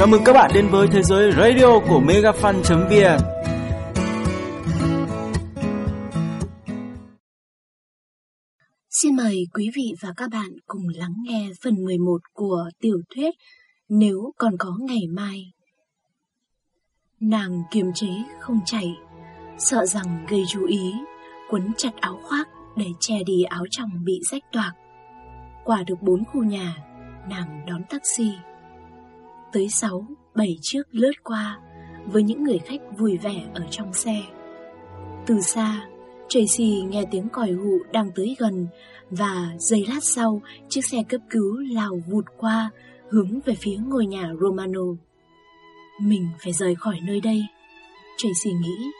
Chào mừng các bạn đến với thế giới radio của megafan.vn Xin mời quý vị và các bạn cùng lắng nghe phần 11 của tiểu thuyết Nếu còn có ngày mai. Nàng kiềm chế không chạy, sợ rằng gây chú ý, quấn chặt áo khoác để che đi áo trong bị rách toạc. Qua được bốn khu nhà, nàng đón taxi. Tới sáu, bảy chiếc lướt qua với những người khách vui vẻ ở trong xe. Từ xa, Tracy nghe tiếng còi hụ đang tới gần và giây lát sau chiếc xe cấp cứu lao vụt qua hướng về phía ngôi nhà Romano. Mình phải rời khỏi nơi đây, Tracy nghĩ.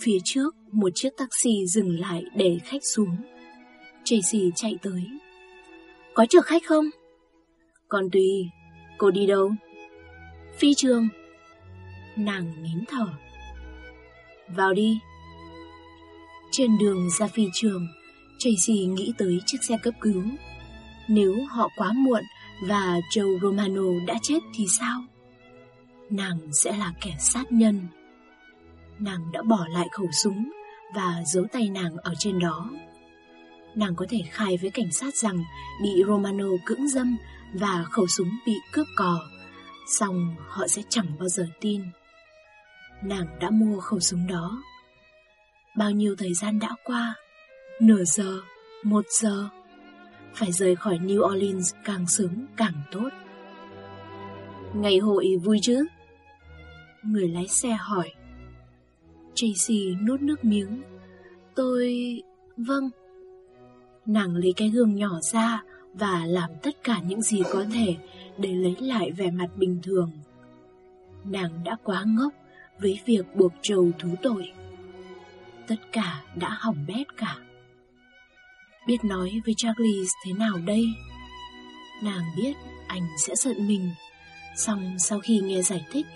Phía trước, một chiếc taxi dừng lại để khách xuống. Tracy chạy tới. Có chở khách không? Còn tùy, cô đi đâu? Phi trường. Nàng nín thở. Vào đi. Trên đường ra phi trường, Tracy nghĩ tới chiếc xe cấp cứu. Nếu họ quá muộn và Joe Romano đã chết thì sao? Nàng sẽ là kẻ sát nhân. Nàng đã bỏ lại khẩu súng và giấu tay nàng ở trên đó. Nàng có thể khai với cảnh sát rằng bị Romano cưỡng dâm và khẩu súng bị cướp cò, xong họ sẽ chẳng bao giờ tin. Nàng đã mua khẩu súng đó. Bao nhiêu thời gian đã qua, nửa giờ, một giờ, phải rời khỏi New Orleans càng sớm càng tốt. Ngày hội vui chứ? Người lái xe hỏi. Tracy nuốt nước miếng. Tôi... vâng. Nàng lấy cái gương nhỏ ra và làm tất cả những gì có thể để lấy lại vẻ mặt bình thường. Nàng đã quá ngốc với việc buộc trầu thú tội. Tất cả đã hỏng bét cả. Biết nói với Charlie thế nào đây? Nàng biết anh sẽ giận mình, xong sau khi nghe giải thích,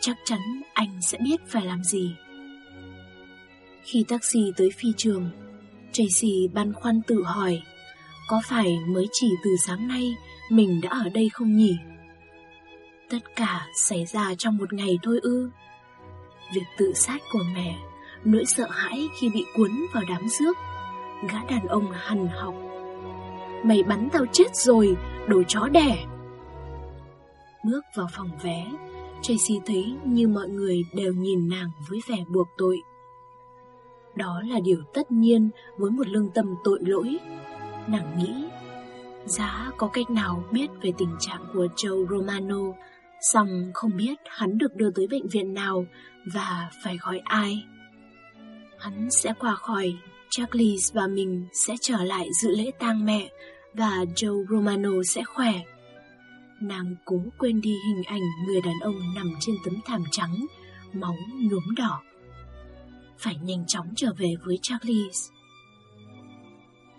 chắc chắn anh sẽ biết phải làm gì. Khi taxi tới phi trường, Tracy băn khoăn tự hỏi, có phải mới chỉ từ sáng nay mình đã ở đây không nhỉ? Tất cả xảy ra trong một ngày thôi ư? Việc tự sát của mẹ, nỗi sợ hãi khi bị cuốn vào đám rước, gã đàn ông hằn học. Mày bắn tao chết rồi, đồ chó đẻ. Bước vào phòng vé, Tracy thấy như mọi người đều nhìn nàng với vẻ buộc tội. Đó là điều tất nhiên với một lương tâm tội lỗi. Nàng nghĩ, giá có cách nào biết về tình trạng của Joe Romano, xong không biết hắn được đưa tới bệnh viện nào và phải gọi ai. Hắn sẽ qua khỏi, Charlie và mình sẽ trở lại dự lễ tang mẹ và Joe Romano sẽ khỏe. Nàng cố quên đi hình ảnh người đàn ông nằm trên tấm thảm trắng, máu nhuốm đỏ phải nhanh chóng trở về với Charlie.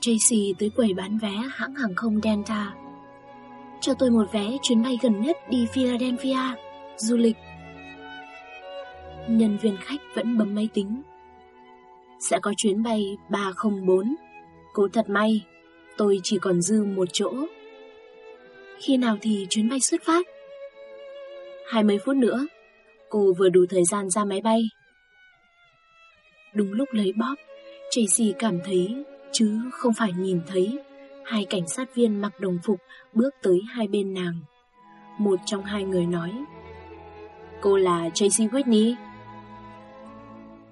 Tracy tới quầy bán vé hãng hàng không Delta. Cho tôi một vé chuyến bay gần nhất đi Philadelphia, du lịch. Nhân viên khách vẫn bấm máy tính. Sẽ có chuyến bay 304. Cố thật may, tôi chỉ còn dư một chỗ. Khi nào thì chuyến bay xuất phát? 20 phút nữa, cô vừa đủ thời gian ra máy bay. Đúng lúc lấy bóp, Tracy cảm thấy, chứ không phải nhìn thấy, hai cảnh sát viên mặc đồng phục bước tới hai bên nàng. Một trong hai người nói, Cô là Tracy Whitney.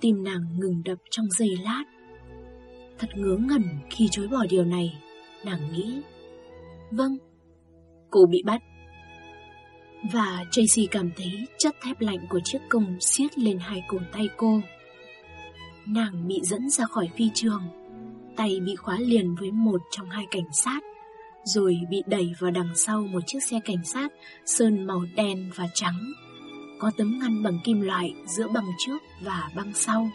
Tim nàng ngừng đập trong giây lát. Thật ngớ ngẩn khi chối bỏ điều này, nàng nghĩ. Vâng, cô bị bắt. Và Tracy cảm thấy chất thép lạnh của chiếc công siết lên hai cổ tay cô. Nàng bị dẫn ra khỏi phi trường Tay bị khóa liền với một trong hai cảnh sát, Rồi bị đẩy vào đằng sau một chiếc xe cảnh sát Sơn màu đen và trắng, Có tấm ngăn bằng kim loại giữa băng trước và băng sau.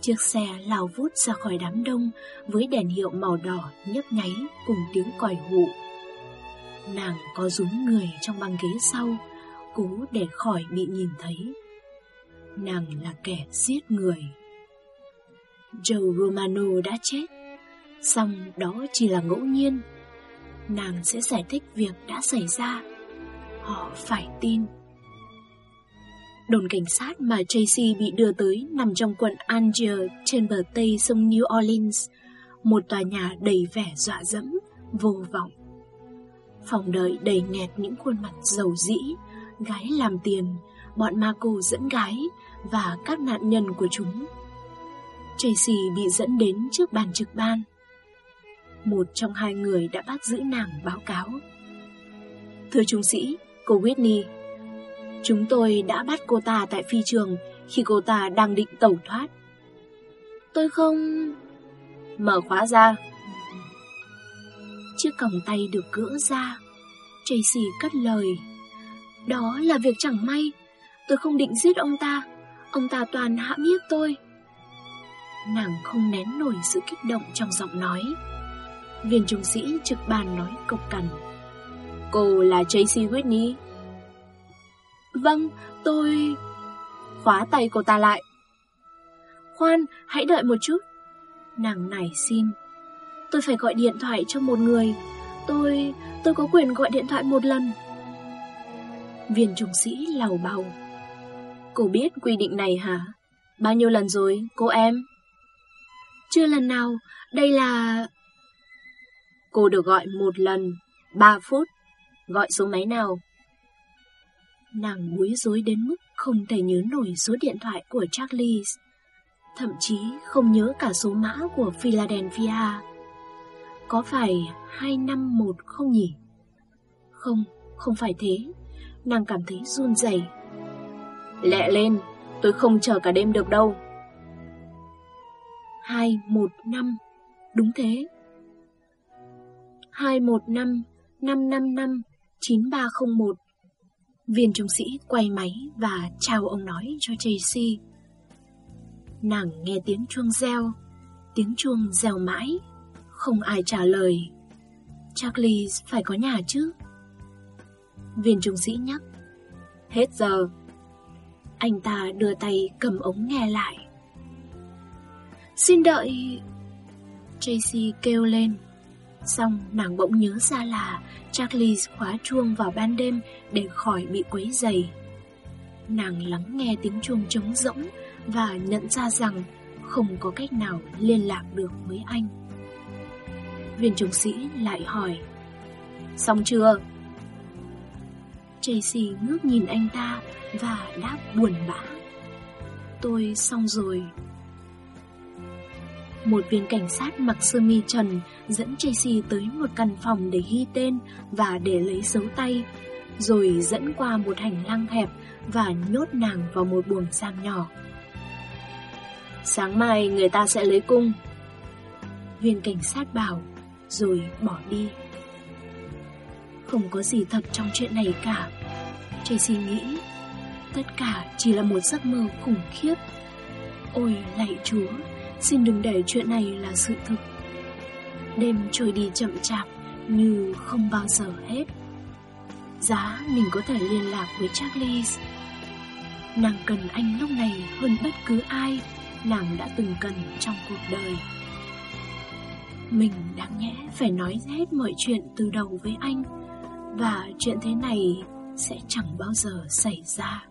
Chiếc xe lao vút ra khỏi đám đông Với đèn hiệu màu đỏ nhấp nháy cùng tiếng còi hụ Nàng có rúm người trong băng ghế sau Cố để khỏi bị nhìn thấy. Nàng là kẻ giết người. Joe Romano đã chết Xong đó chỉ là ngẫu nhiên Nàng sẽ giải thích việc đã xảy ra họ phải tin. Đồn cảnh sát mà Tracy bị đưa tới nằm trong quận Angier trên bờ tây sông New Orleans, một tòa nhà đầy vẻ dọa dẫm, vô vọng. Phòng đợi đầy nghẹt những khuôn mặt giàu dĩ, gái làm tiền, bọn ma cô dẫn gái và các nạn nhân của chúng. Tracy bị dẫn đến trước bàn trực ban. Một trong hai người đã bắt giữ nàng báo cáo. Thưa trung sĩ, cô Whitney, chúng tôi đã bắt cô ta tại phi trường khi cô ta đang định tẩu thoát. Tôi không... Mở khóa ra. Chiếc còng tay được gỡ ra. Tracy cất lời. Đó là việc chẳng may. Tôi không định giết ông ta. Ông ta toàn hãm hiếp tôi. Nàng không nén nổi sự kích động trong giọng nói. Viên trung sĩ trực bàn nói cộc cằn. Cô là Tracy Whitney. Vâng, tôi... Khóa tay cô ta lại. Khoan, hãy đợi một chút. Nàng nảy xin. Tôi phải gọi điện thoại cho một người. Tôi... tôi có quyền gọi điện thoại một lần. Viên trung sĩ lầu bầu. Cô biết quy định này hả? Bao nhiêu lần rồi, cô em? Chưa lần nào, đây là... Cô được gọi một lần, ba phút. Gọi số máy nào? Nàng bối rối đến mức không thể nhớ nổi số điện thoại của Charlie, thậm chí không nhớ cả số mã của Philadelphia. Có phải 251 không nhỉ? Không, không phải thế. Nàng cảm thấy run rẩy. Lẹ lên, tôi không chờ cả đêm được đâu. 215, đúng thế. 215 555 9301 Viên trung sĩ quay máy và chào ông nói cho Tracy. Nàng nghe tiếng chuông reo, tiếng chuông reo mãi, không ai trả lời. Charlie phải có nhà chứ? Viên trung sĩ nhắc. Hết giờ. Anh ta đưa tay cầm ống nghe lại. Xin đợi... Tracy kêu lên. Xong, nàng bỗng nhớ ra là Charlie khóa chuông vào ban đêm để khỏi bị quấy dày. Nàng lắng nghe tiếng chuông trống rỗng và nhận ra rằng không có cách nào liên lạc được với anh. Viên trung sĩ lại hỏi, Xong chưa? Tracy ngước nhìn anh ta và đáp buồn bã, Tôi xong rồi một viên cảnh sát mặc sơ mi trần dẫn Tracy tới một căn phòng để ghi tên và để lấy dấu tay, rồi dẫn qua một hành lang hẹp và nhốt nàng vào một buồng giam nhỏ. Sáng mai người ta sẽ lấy cung. Viên cảnh sát bảo, rồi bỏ đi. Không có gì thật trong chuyện này cả. Tracy nghĩ, tất cả chỉ là một giấc mơ khủng khiếp. Ôi lạy chúa, Xin đừng để chuyện này là sự thực. Đêm trôi đi chậm chạp Như không bao giờ hết. Giá mình có thể liên lạc với Charlie Nàng cần anh lúc này hơn bất cứ ai Nàng đã từng cần trong cuộc đời. Mình đáng nhẽ phải nói hết mọi chuyện từ đầu với anh, Và chuyện thế này sẽ chẳng bao giờ xảy ra.